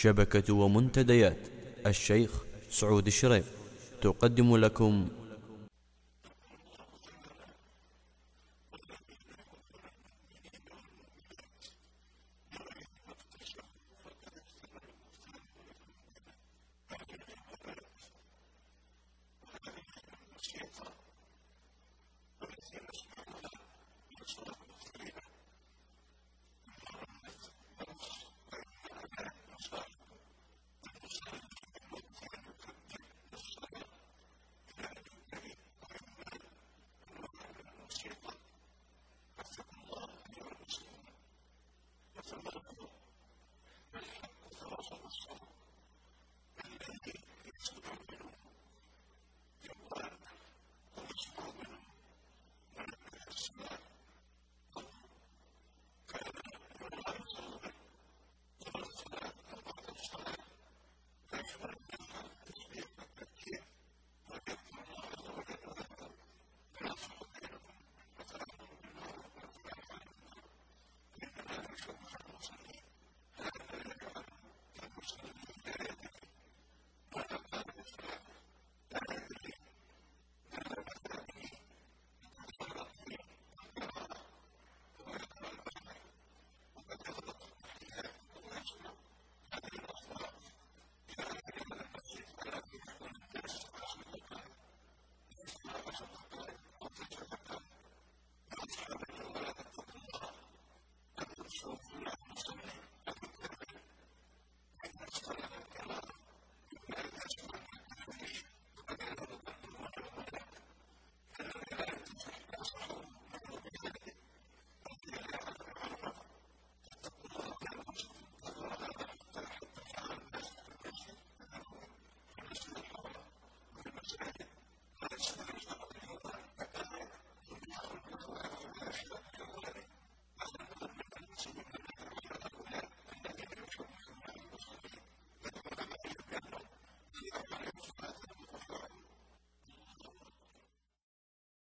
شبكة ومنتديات. الشيخ سعود الشريف. تقدم لكم